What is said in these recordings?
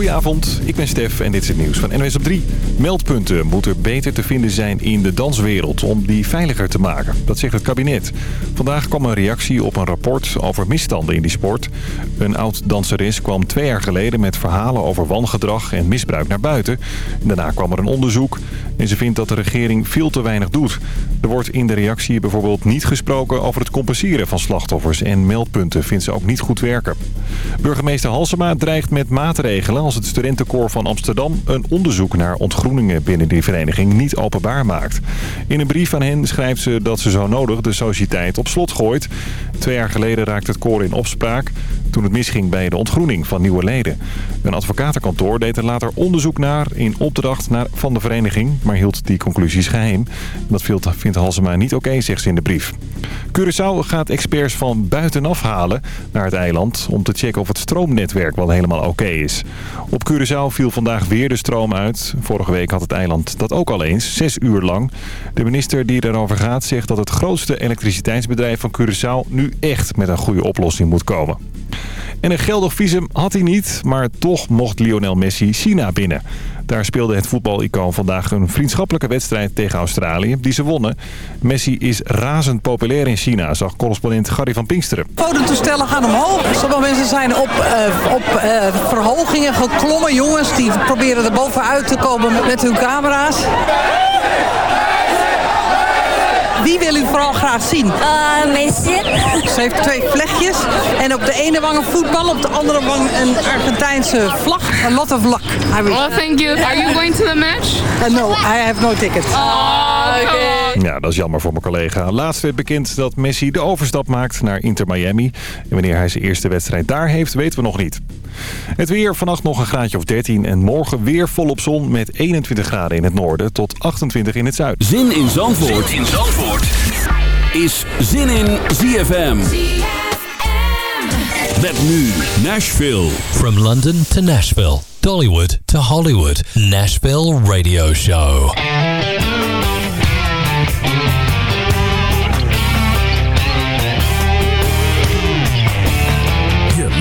Goedenavond, ik ben Stef en dit is het nieuws van NWS op 3. Meldpunten moeten beter te vinden zijn in de danswereld om die veiliger te maken. Dat zegt het kabinet. Vandaag kwam een reactie op een rapport over misstanden in die sport. Een oud-danseres kwam twee jaar geleden met verhalen over wangedrag en misbruik naar buiten. Daarna kwam er een onderzoek en ze vindt dat de regering veel te weinig doet. Er wordt in de reactie bijvoorbeeld niet gesproken over het compenseren van slachtoffers en meldpunten vindt ze ook niet goed werken. Burgemeester Halsema dreigt met maatregelen als het studentenkoor van Amsterdam een onderzoek naar ontgroeningen binnen die vereniging niet openbaar maakt. In een brief aan hen schrijft ze dat ze zo nodig de sociëteit op slot gooit. Twee jaar geleden raakte het koor in opspraak toen het misging bij de ontgroening van nieuwe leden. Een advocatenkantoor deed er later onderzoek naar in opdracht naar, van de vereniging, maar hield die conclusies geheim. Dat vindt Halsema niet oké, zegt ze in de brief. Curaçao gaat experts van buitenaf halen naar het eiland om te checken of het stroomnetwerk wel helemaal oké is. Op Curaçao viel vandaag weer de stroom uit. Vorige week had het eiland dat ook al eens, zes uur lang. De minister die erover gaat zegt dat het grootste elektriciteitsbedrijf van Curaçao nu echt met een goede oplossing moet komen. En een geldig visum had hij niet, maar toch mocht Lionel Messi China binnen. Daar speelde het voetbalicoon vandaag een vriendschappelijke wedstrijd tegen Australië, die ze wonnen. Messi is razend populair in China, zag correspondent Gary van Pinksteren. Fototoestellen gaan omhoog. Sommige mensen zijn op, uh, op uh, verhogingen geklommen. Jongens die proberen er bovenuit te komen met hun camera's. Wie wil u vooral graag zien? Uh, Messi. Ze heeft twee vlechtjes. En op de ene wang een voetbal, op de andere wang een Argentijnse vlag. A lot of luck. Well, thank you. Are you going to the match? Uh, no, I have no ticket. Oh, okay. Ja, dat is jammer voor mijn collega. Laatst werd bekend dat Messi de overstap maakt naar Inter Miami. En wanneer hij zijn eerste wedstrijd daar heeft, weten we nog niet. Het weer, vannacht nog een graadje of 13 en morgen weer volop zon met 21 graden in het noorden tot 28 in het zuiden. Zin in Zandvoort, zin in Zandvoort. is Zin in ZFM. Met nu Nashville. From London to Nashville, Dollywood to Hollywood, Nashville Radio Show.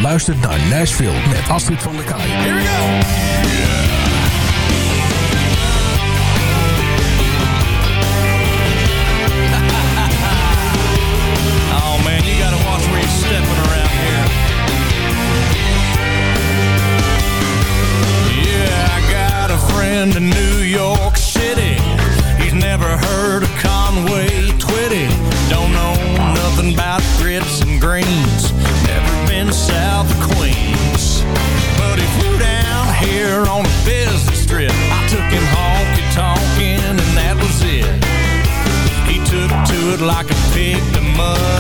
Luistert naar Nashville met Astrid van der Kaai. Here we go! Oh man, you gotta watch where you're stepping around here. Yeah, I got a friend in New York City. He's never heard of Conway like a pig to mud,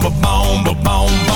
boom, ba boom, ba boom.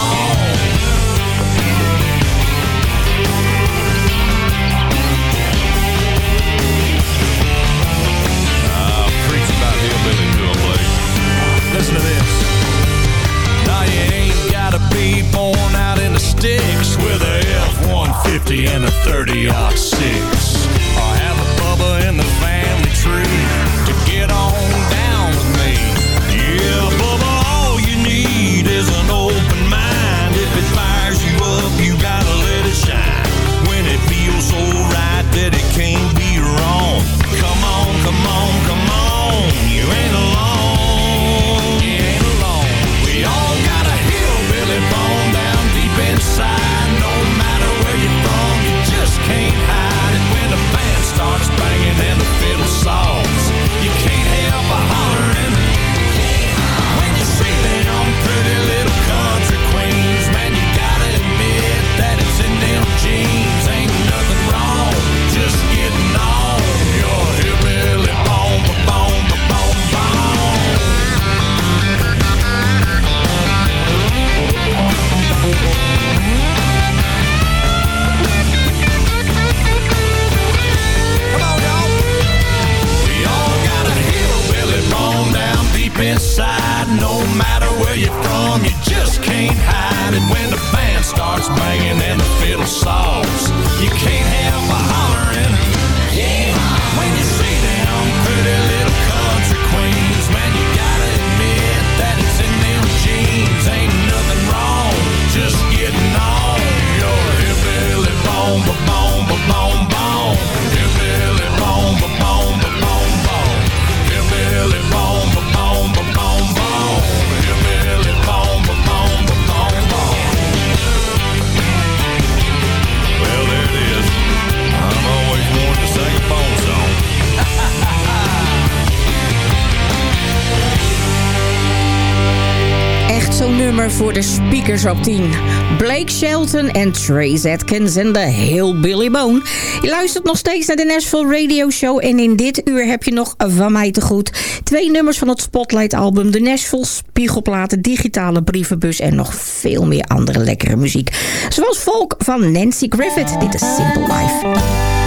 Voor de speakers op 10. Blake Shelton en Trace Atkins en de Billy Bone. Je luistert nog steeds naar de Nashville Radio Show. En in dit uur heb je nog van mij te goed. Twee nummers van het Spotlight album. De Nashville Spiegelplaten, digitale brievenbus en nog veel meer andere lekkere muziek. Zoals Volk van Nancy Griffith. Dit is Simple Life.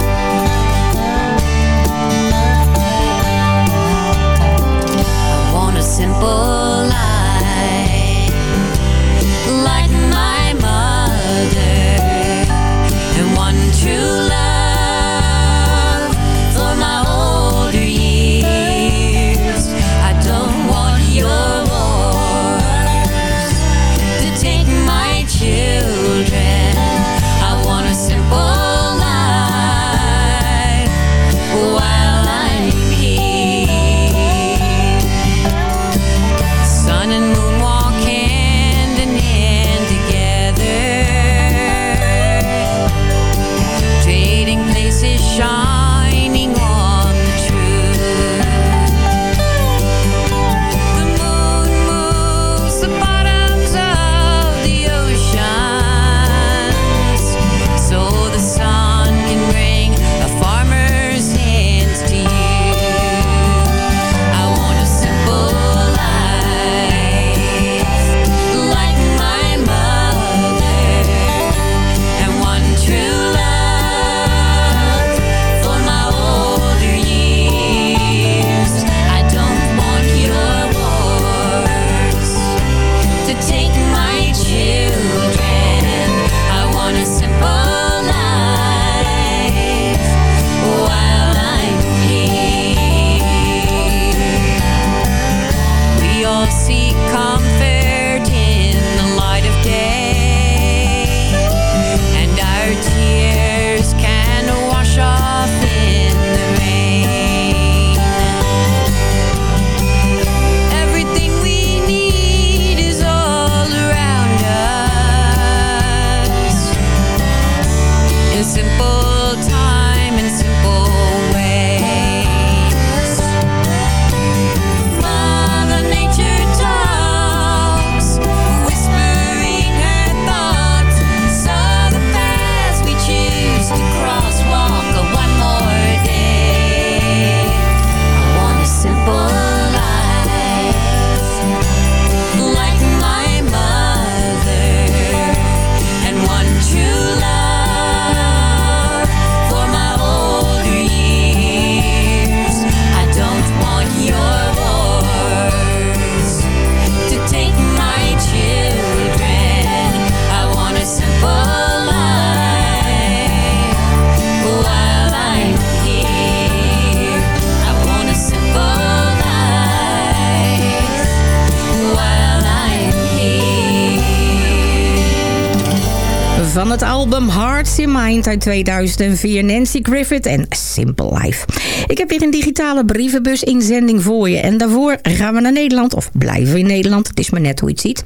Uit 2004. Nancy Griffith en Simple Life. Ik heb hier een digitale brievenbus inzending voor je. En daarvoor gaan we naar Nederland. Of blijven we in Nederland. Het is maar net hoe je het ziet.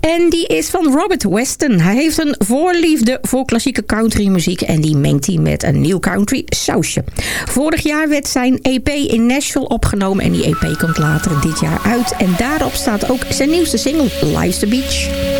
En die is van Robert Weston. Hij heeft een voorliefde voor klassieke countrymuziek. En die mengt hij met een nieuw country sausje. Vorig jaar werd zijn EP in Nashville opgenomen. En die EP komt later dit jaar uit. En daarop staat ook zijn nieuwste single, Life's the Beach.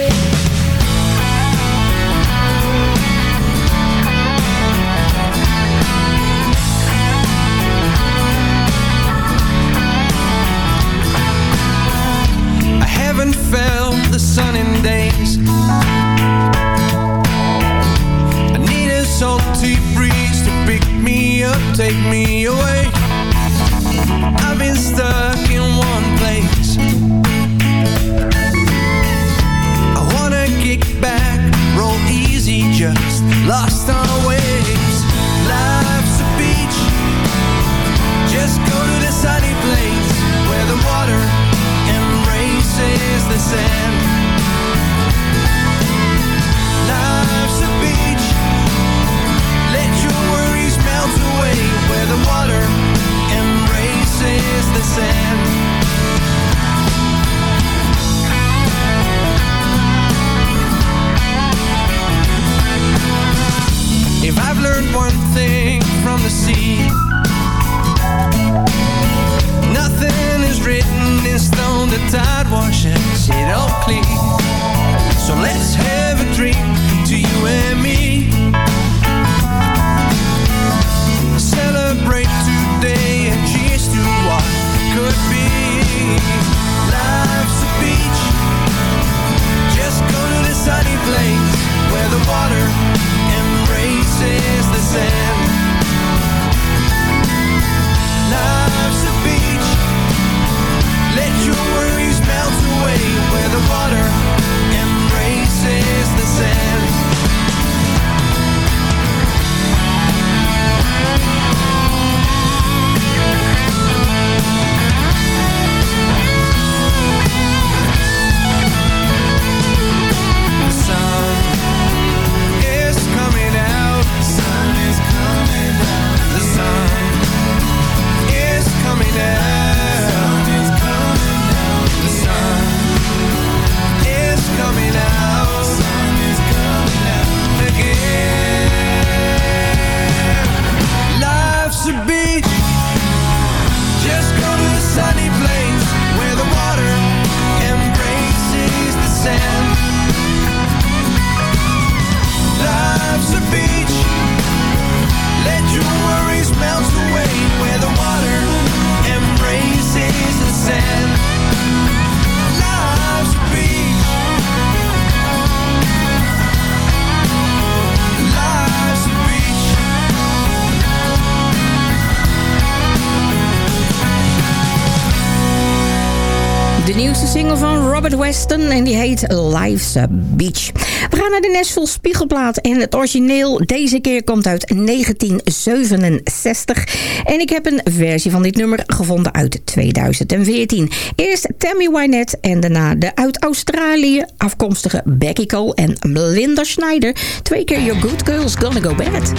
Weston en die heet Life's Beach. We gaan naar de Nashville Spiegelplaat en het origineel deze keer komt uit 1967. En ik heb een versie van dit nummer gevonden uit 2014. Eerst Tammy Wynette en daarna de uit Australië afkomstige Becky Cole en Melinda Schneider. Twee keer Your Good Girl's Gonna Go Bad.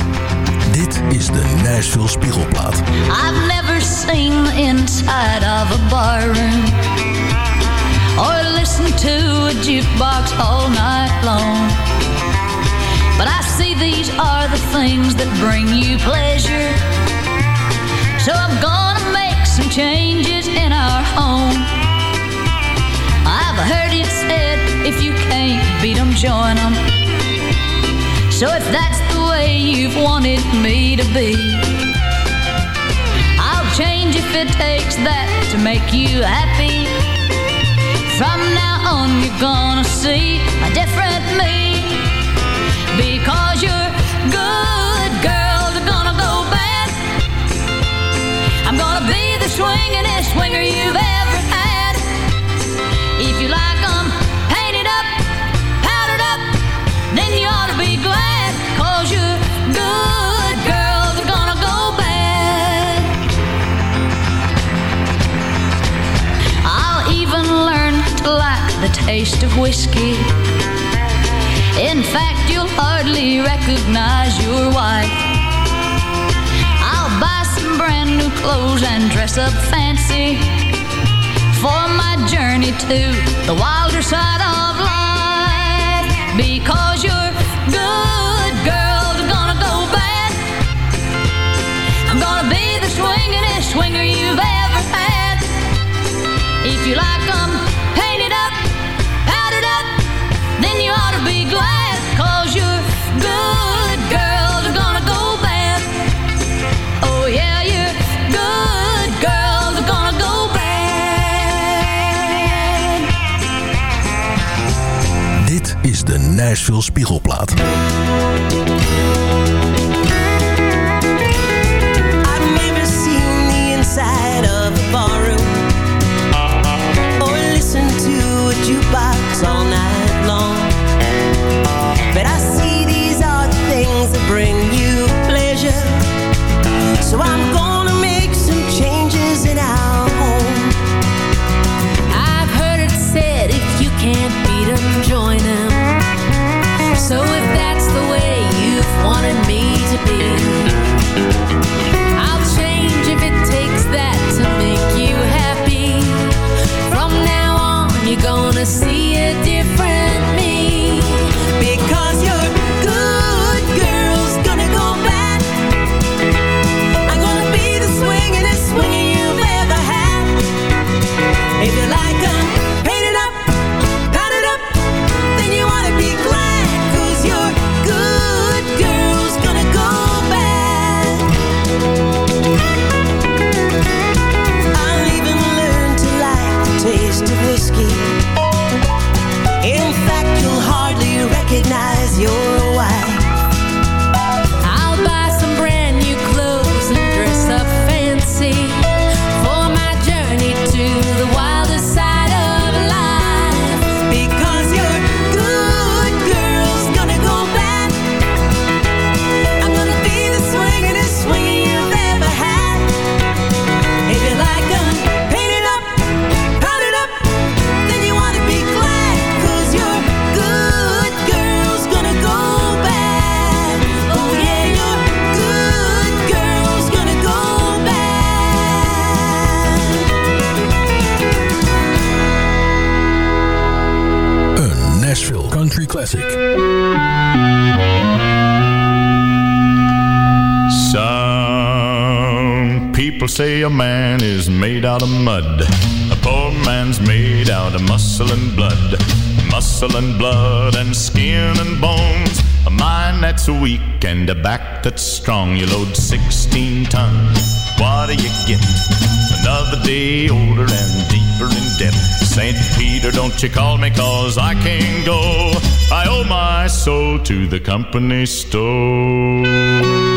Dit is de Nashville Spiegelplaat. I've never seen the inside of a barroom or listen to a jukebox all night long. But I see these are the things that bring you pleasure. So I'm gonna make some changes in our home. I've heard it said if you can't beat them, join them. So if that's the way you've wanted me to be, I'll change if it takes that to make you happy. From now on, you're gonna see a different me. Because you're good girls are gonna go bad. I'm gonna be the swingin'est swinger you've ever taste of whiskey. In fact, you'll hardly recognize your wife. I'll buy some brand new clothes and dress up fancy for my journey to the wilder side of life. Because you're good girls are gonna go bad. I'm gonna be the swingin'est swinger you've ever had. If you like 'em Nashville Spiegelplaat. Country Classic. Some people say a man is made out of mud. A poor man's made out of muscle and blood. Muscle and blood and skin and bones. A mind that's weak and a back that's strong. You load 16 tons. What do you get? Another day older and deeper in debt. St. Peter, don't you call me cause I can't go. I owe my soul to the company store.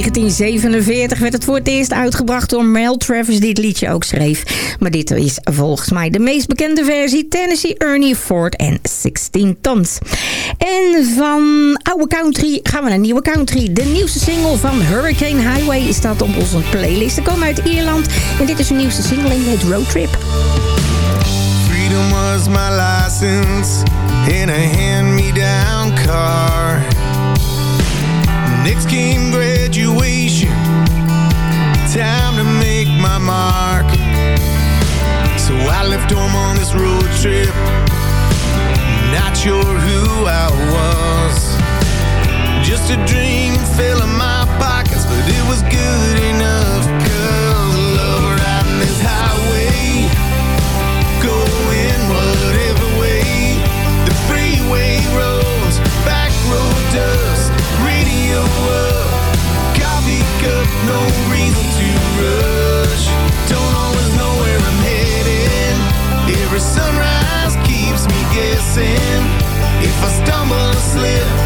1947 werd het voor het eerst uitgebracht door Mel Travis die het liedje ook schreef. Maar dit is volgens mij de meest bekende versie. Tennessee Ernie Ford en 16 Tons. En van oude country gaan we naar nieuwe country. De nieuwste single van Hurricane Highway staat op onze playlist. Ze komen uit Ierland en dit is hun nieuwste single die heet Road Trip. Freedom was my license in a hand-me-down car. Next came graduation, time to make my mark. So I left home on this road trip, not sure who I was. Just a dream filling my pockets, but it was good enough. I stumble or slip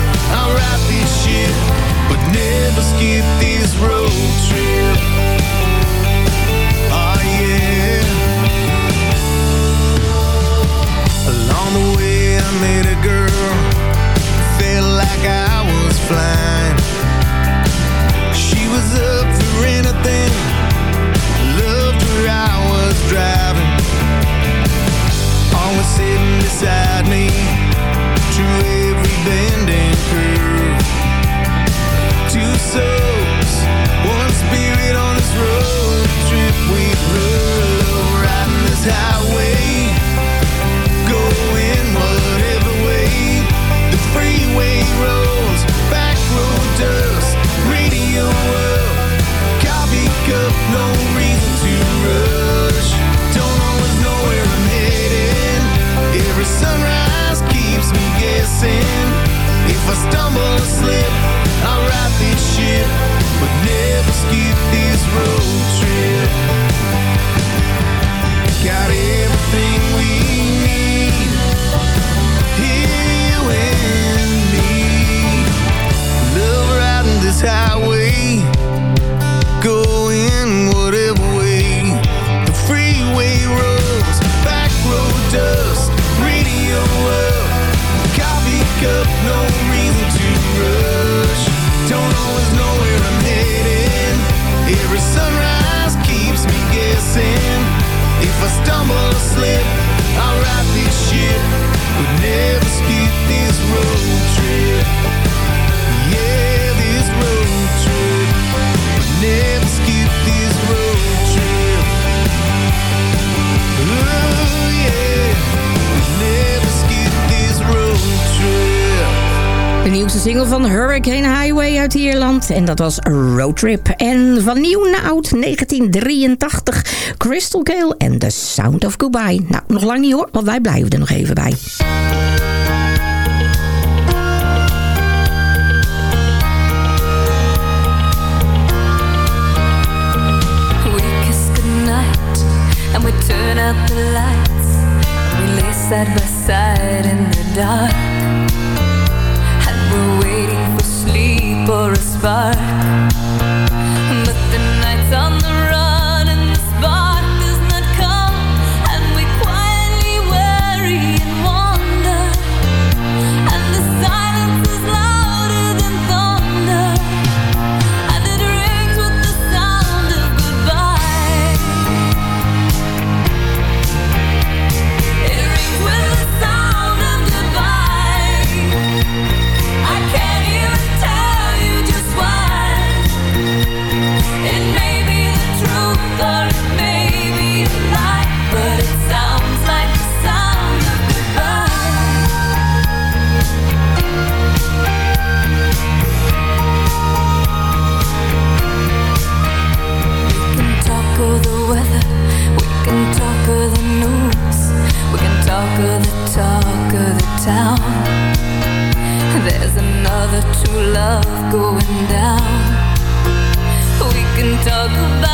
single van Hurricane Highway uit Ierland. En dat was Road Trip. En van nieuw naar oud, 1983, Crystal Gale en The Sound of Goodbye. Nou, nog lang niet hoor, want wij blijven er nog even bij. We turn out the lights We lay side by side in the dark for a spark. There's another true love going down. We can talk about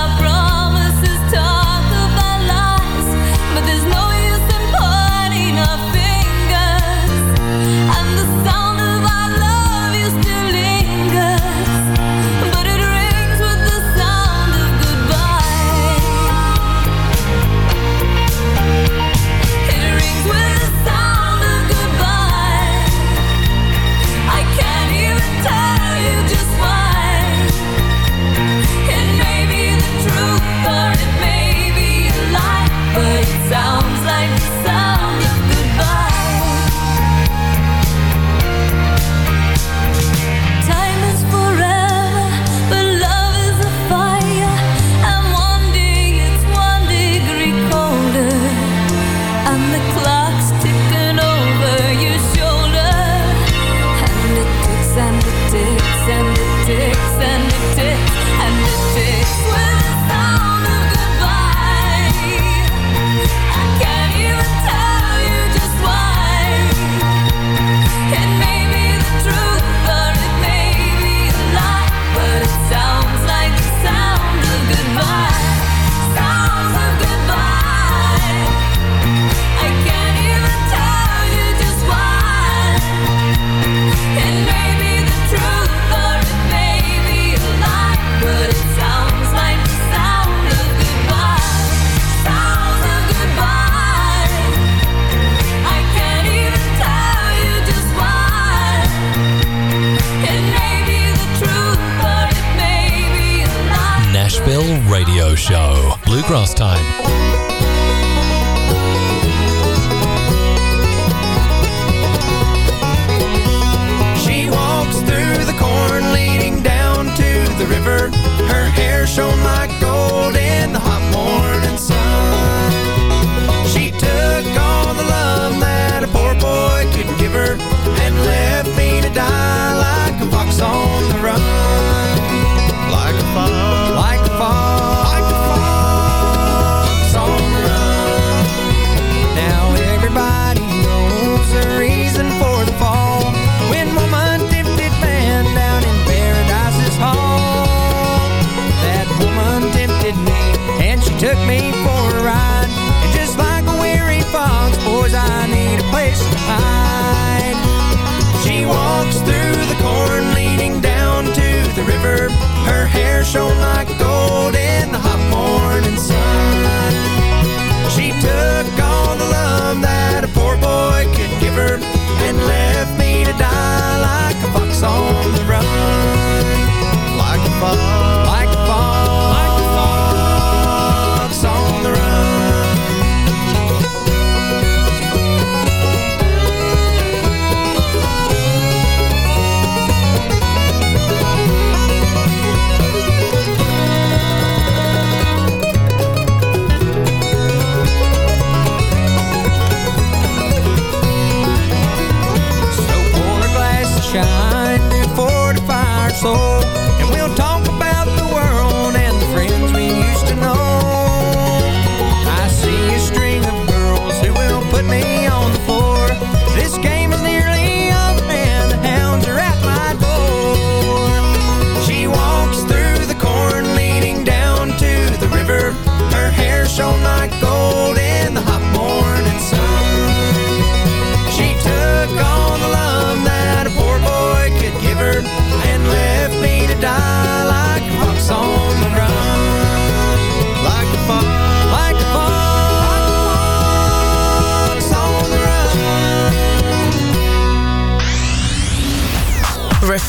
show my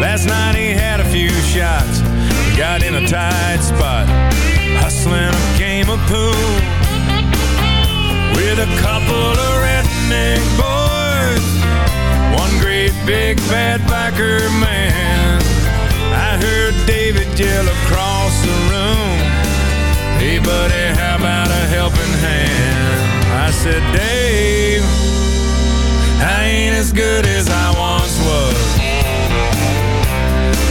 Last night he had a few shots, got in a tight spot, hustling a game of pool with a couple of redneck boys, one great big bad biker man. I heard David yell across the room, Hey buddy, how about a helping hand? I said, Dave, I ain't as good as I was.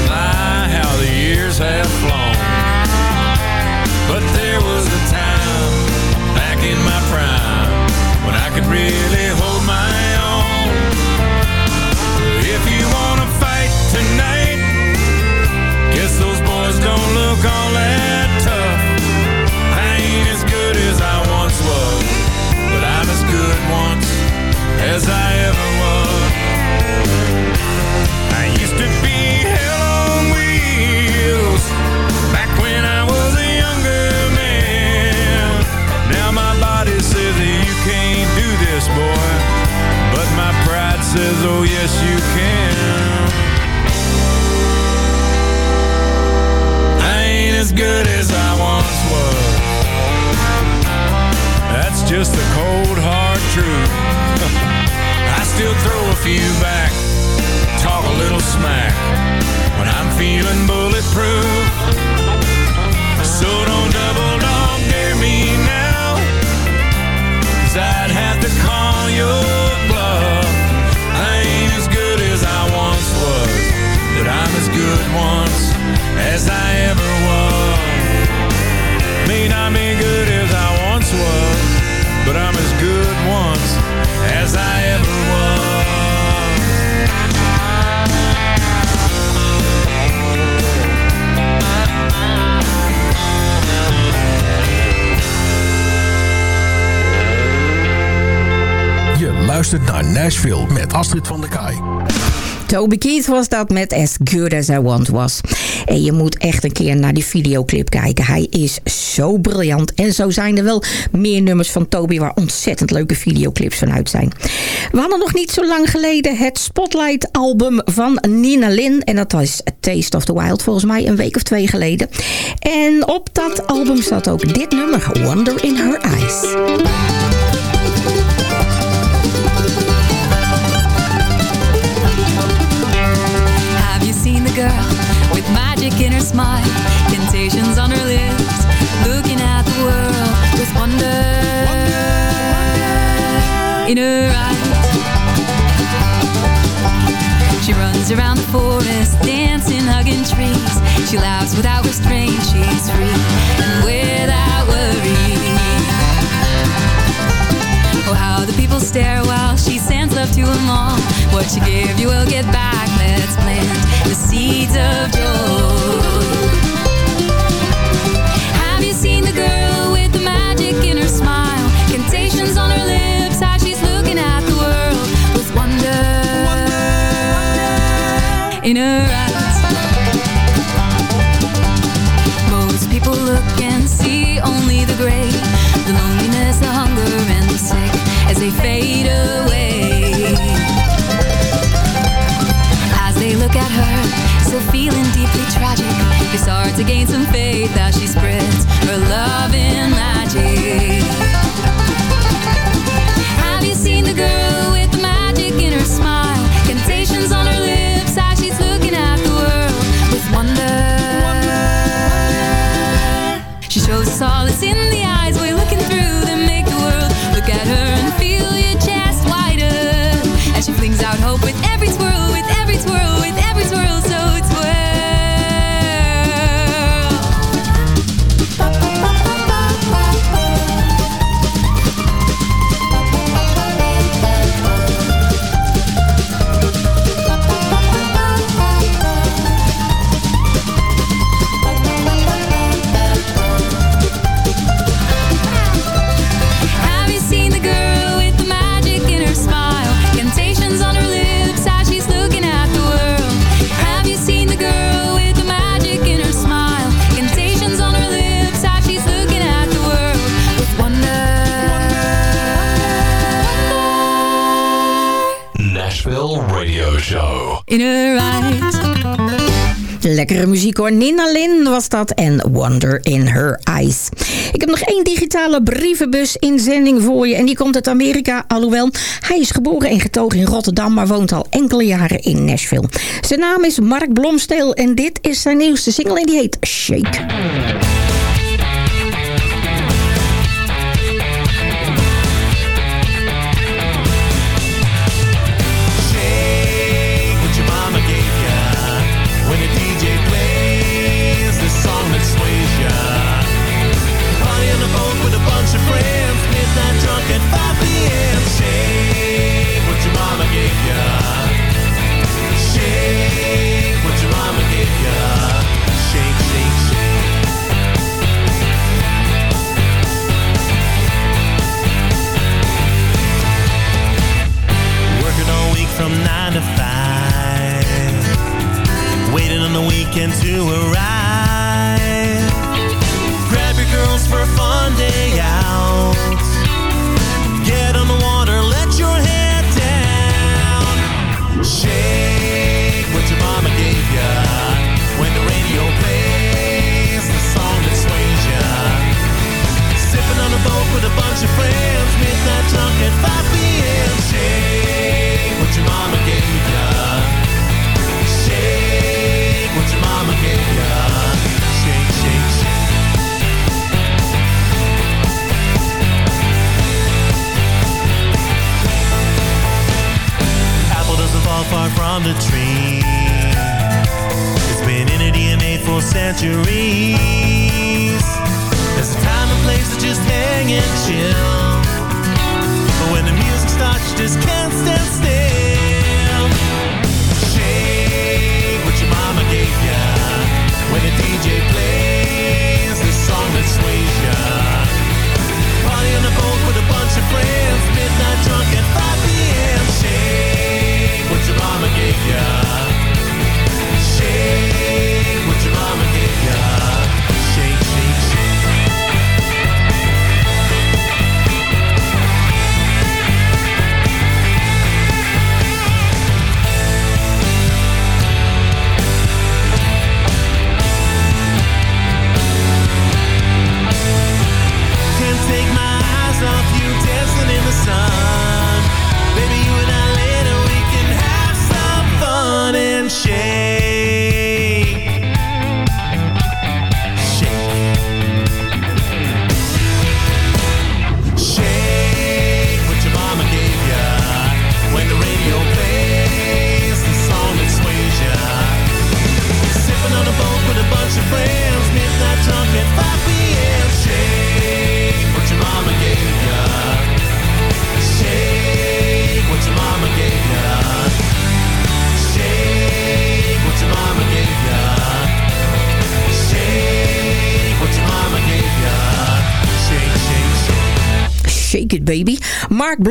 My, how the years have flown. But there was a time back in my prime when I could really hold my own. If you wanna fight tonight, guess those boys don't look all that tough. Ain't as good as I once was, but I'm as good once as I ever oh yes you can. I ain't as good as I once was. That's just the cold hard truth. I still throw a few back, talk a little smack when I'm feeling bulletproof. So don't double dog dare me now, cause I'd have to call once as I ever was. May not be good as I once was, but I'm as good once as I ever was. Luistert naar Nashville met Astrid van der Kaai. Toby Keith was dat met As Good As I Once Was. En je moet echt een keer naar die videoclip kijken. Hij is zo briljant. En zo zijn er wel meer nummers van Toby... waar ontzettend leuke videoclips van uit zijn. We hadden nog niet zo lang geleden het Spotlight-album van Nina Lin. En dat was Taste of the Wild volgens mij een week of twee geleden. En op dat album staat ook dit nummer, Wonder in Her Eyes. Smile, temptations on her lips, looking at the world with wonder in her eyes? She runs around the forest, dancing, hugging trees. She laughs without restraint, she's free and without worry. Oh, how the people stare while she yourself to a mom, What you give, you will get back. Let's plant the seeds of joy. Have you seen the girl with the magic in her smile? cantations on her lips, how she's looking at the world with wonder, wonder. in her eyes. Most people look and see only the gray, the loneliness, the hunger, and the sick as they fade away. still feeling deeply tragic. It's hard to gain some faith as she spreads her love in magic. in. Lekkere muziek hoor. Nina Lin was dat en Wonder in Her Eyes. Ik heb nog één digitale brievenbus inzending voor je. En die komt uit Amerika. Alhoewel, hij is geboren en getogen in Rotterdam... maar woont al enkele jaren in Nashville. Zijn naam is Mark Blomsteel en dit is zijn nieuwste single... en die heet Shake.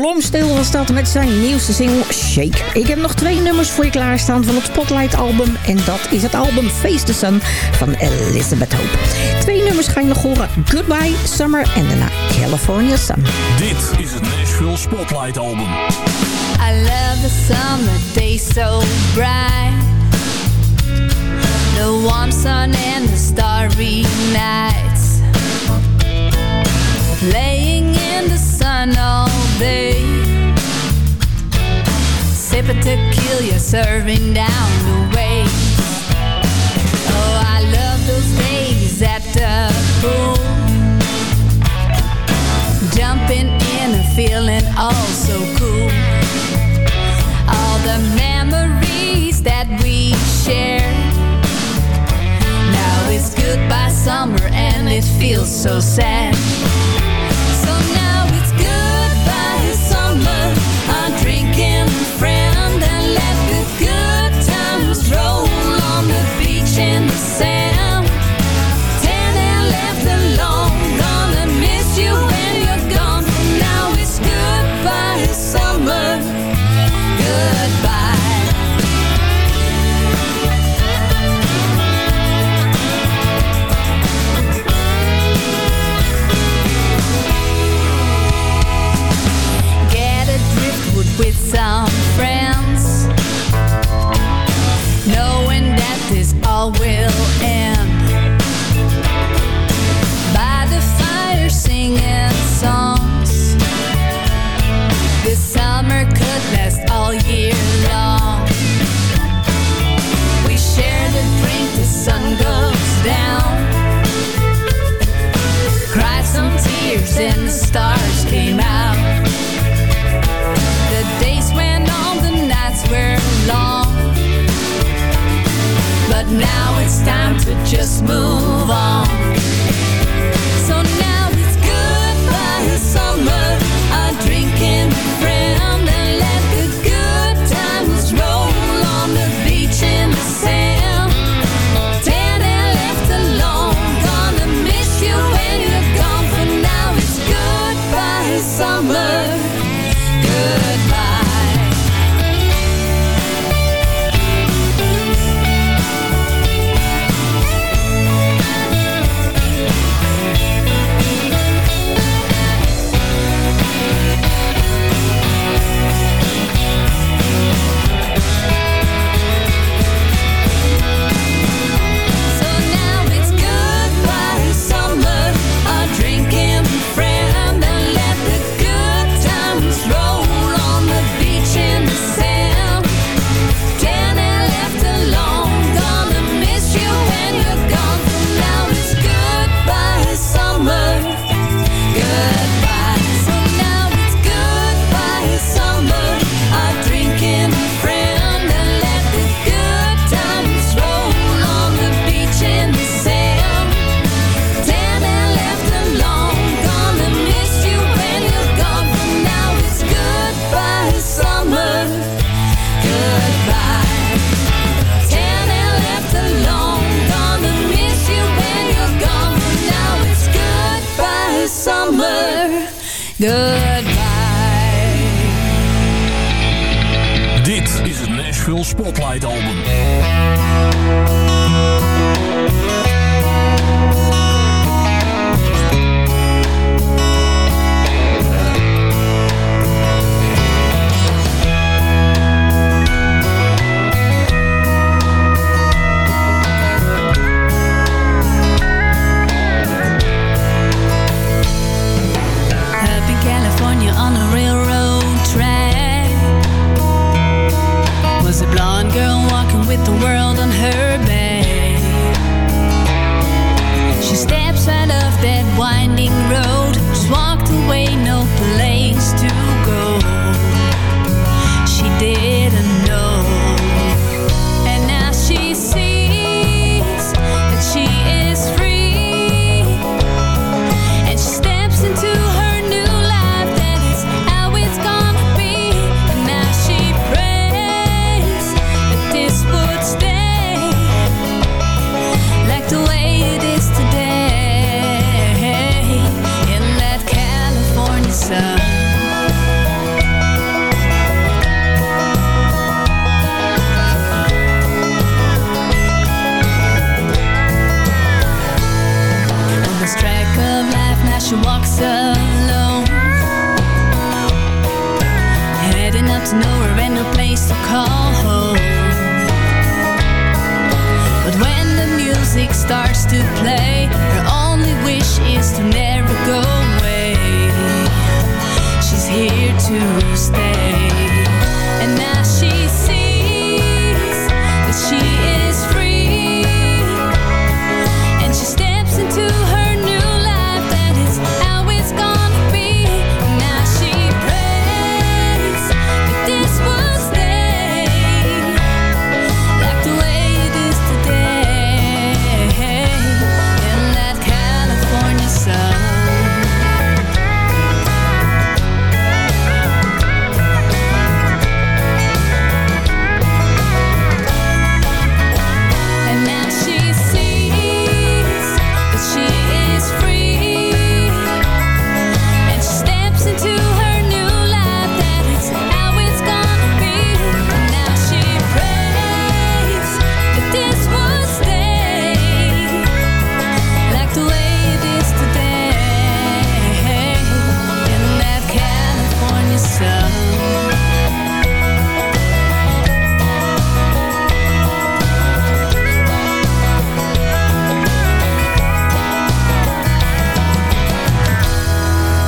Blomstil was dat met zijn nieuwste single Shake. Ik heb nog twee nummers voor je klaarstaan van het Spotlight album. En dat is het album Face the Sun van Elizabeth Hope. Twee nummers ga je nog horen. Goodbye Summer en daarna California Sun. Dit is het Nashville Spotlight album. I love the summer day so bright. The warm sun and the starry nights. Laying in the sun all They sip a tequila, serving down the way. Oh, I love those days at the pool. Jumping in and feeling all so cool. All the memories that we shared. Now it's goodbye summer and it feels so sad.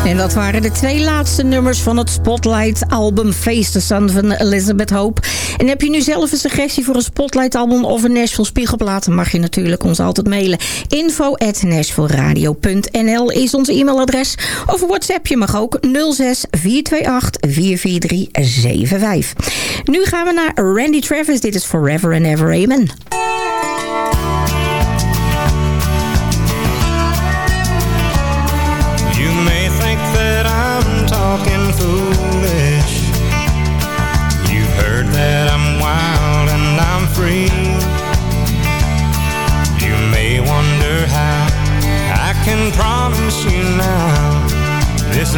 En dat waren de twee laatste nummers van het Spotlight-album Face van Elizabeth Hope. En heb je nu zelf een suggestie voor een Spotlight-album of een Nashville Spiegelplaat... dan mag je natuurlijk ons altijd mailen. Info at is ons e-mailadres. Of WhatsApp je mag ook 06 428 443 75. Nu gaan we naar Randy Travis. Dit is Forever and Ever Amen.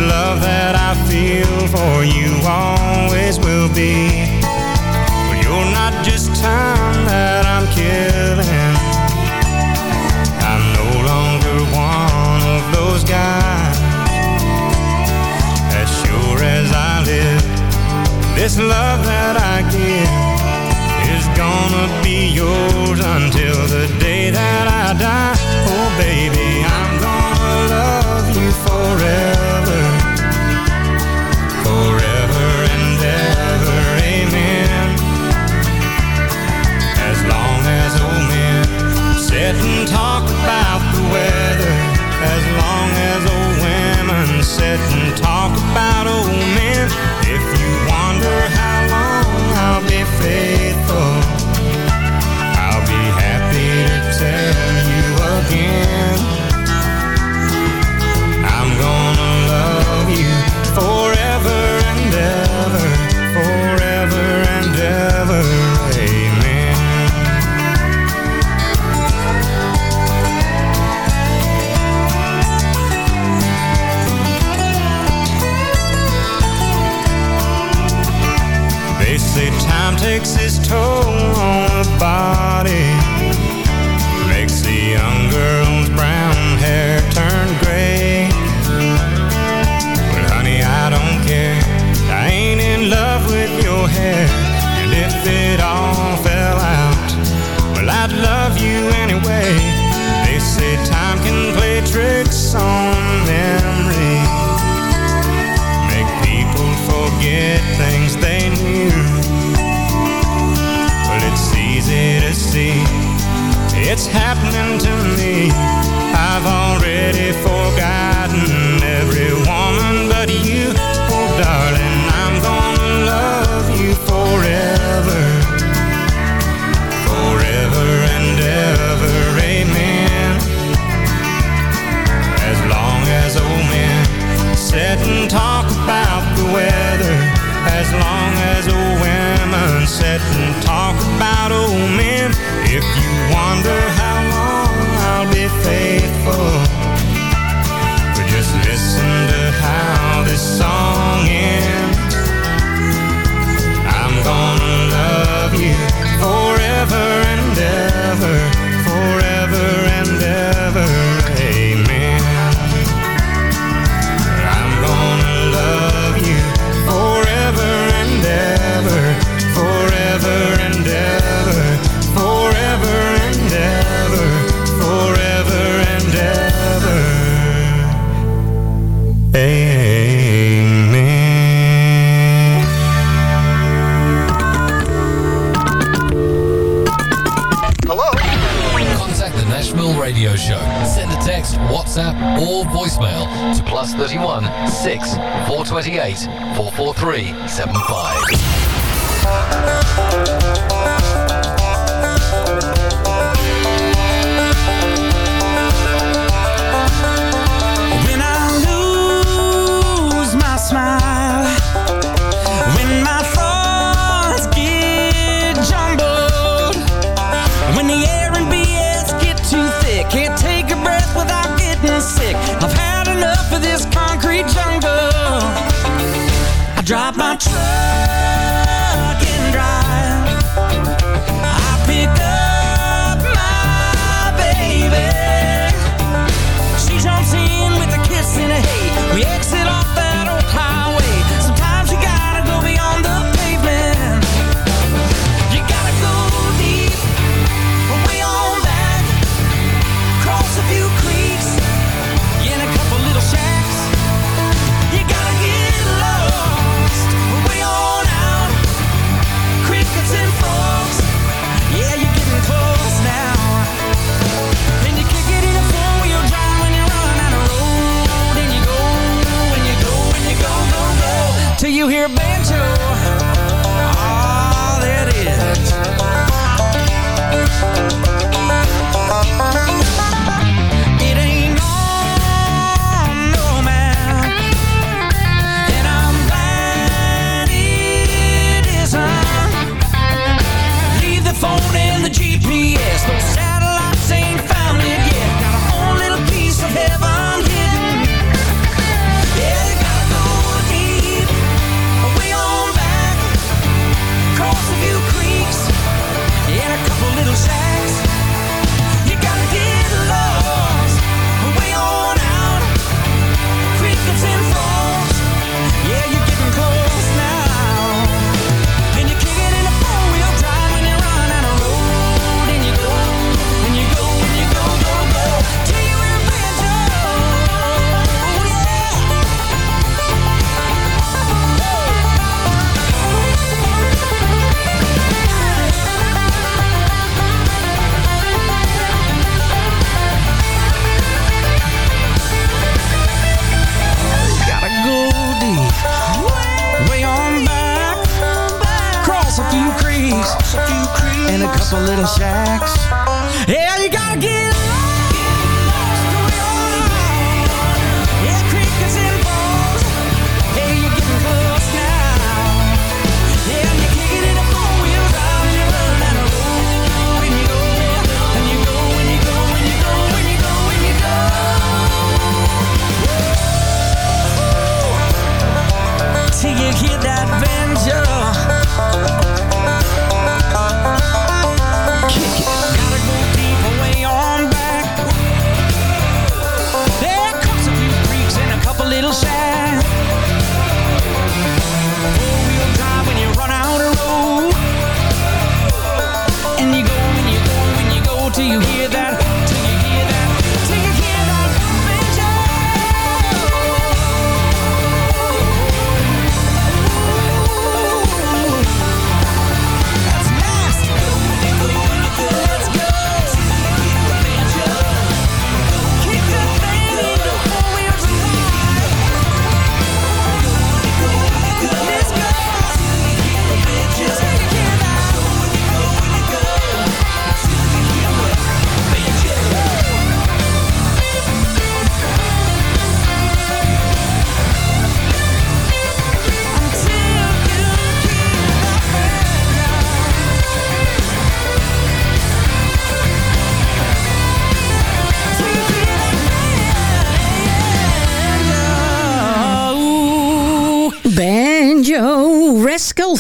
love that I feel for you always will be. But you're not just time that I'm killing. I'm no longer one of those guys. As sure as I live, this love that I give is gonna be yours until the day that I die. Oh, baby, I'm gonna love you forever sit and talk about the weather As long as old women sit and talk about old men If you wonder how long I'll be faithful. 44375.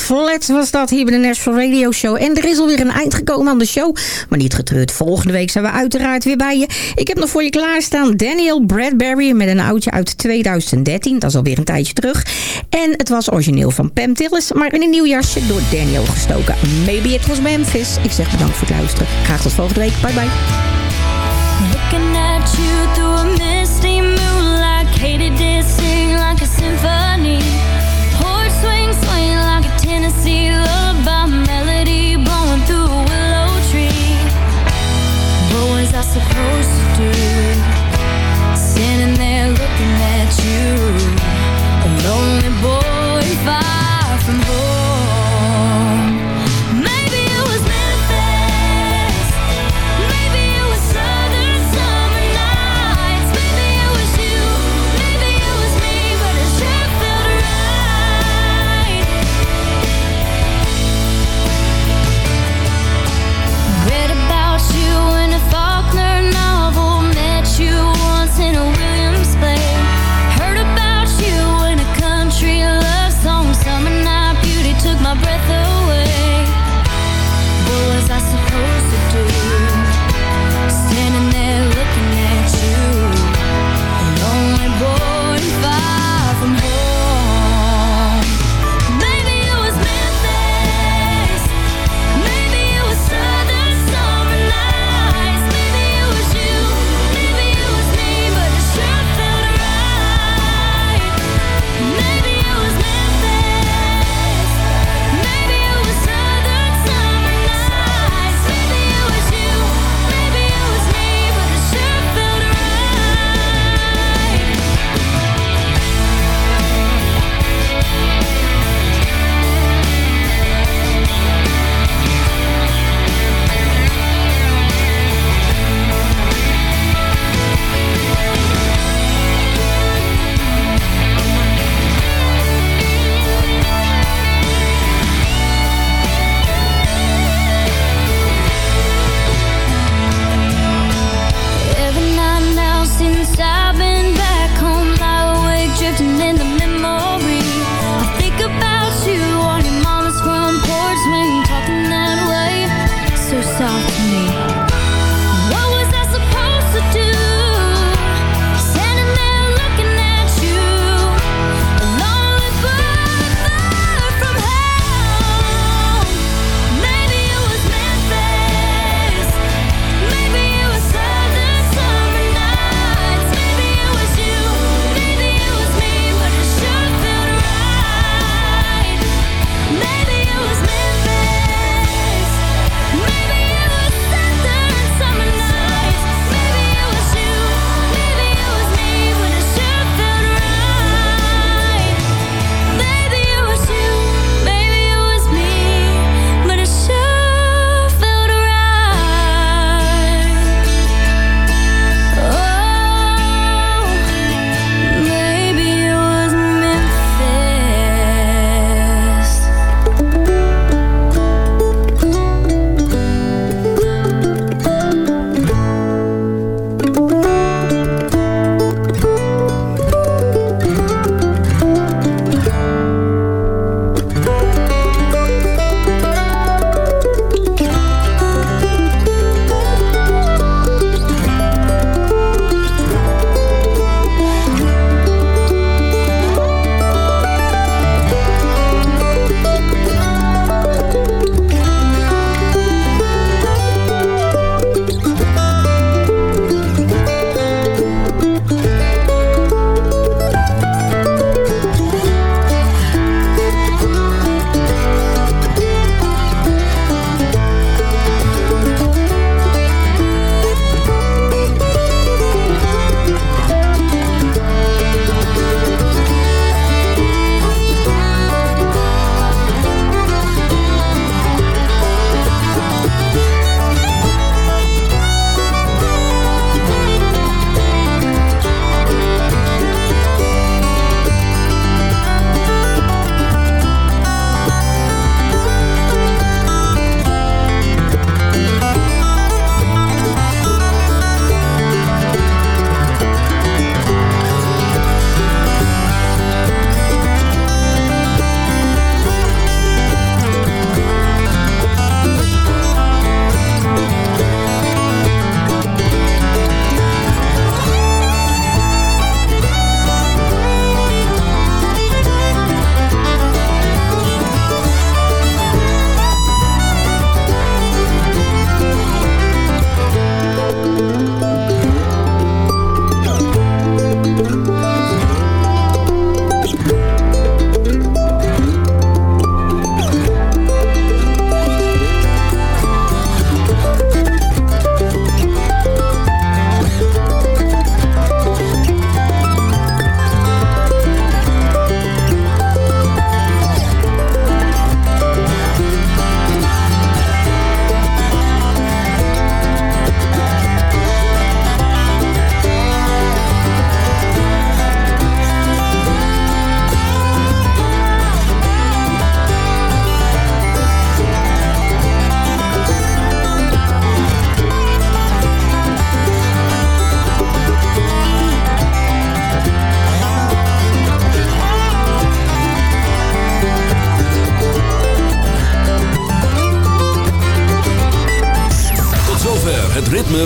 Flat was dat hier bij de National Radio Show. En er is alweer een eind gekomen aan de show. Maar niet getreurd, volgende week zijn we uiteraard weer bij je. Ik heb nog voor je klaarstaan Daniel Bradbury met een oudje uit 2013. Dat is alweer een tijdje terug. En het was origineel van Pam Tillis, maar in een nieuw jasje door Daniel gestoken. Maybe it was Memphis. Ik zeg bedankt voor het luisteren. Graag tot volgende week. Bye bye. Looking at through a misty like a symphony.